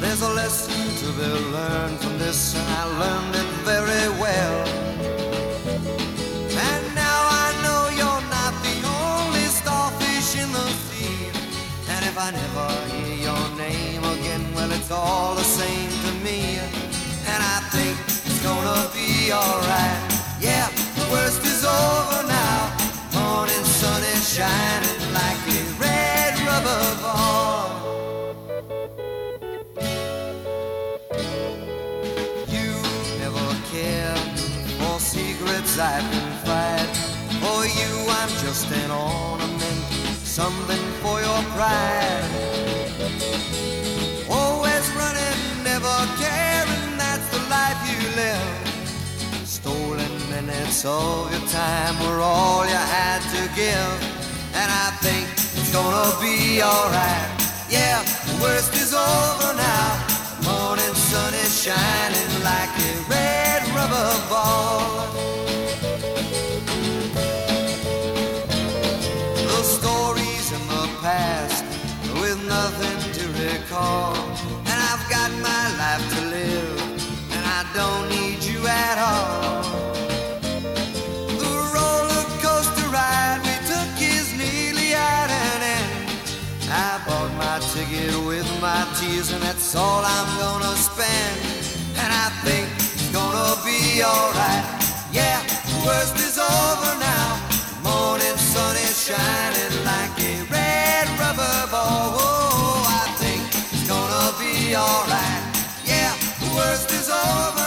There's a lesson to be learned from this, and I learned it very well. Secrets I confide. For you, I'm just an ornament, something for your pride. Always running, never caring, that's the life you live. Stolen minutes of your time were all you had to give. And I think it's gonna be alright. To recall. And I've got my life to live, and I don't need you at all. The roller coaster ride we took is nearly at an end. I bought my ticket with my tears, and that's all I'm gonna spend. And I think it's gonna be alright. Yeah, worst worst is over.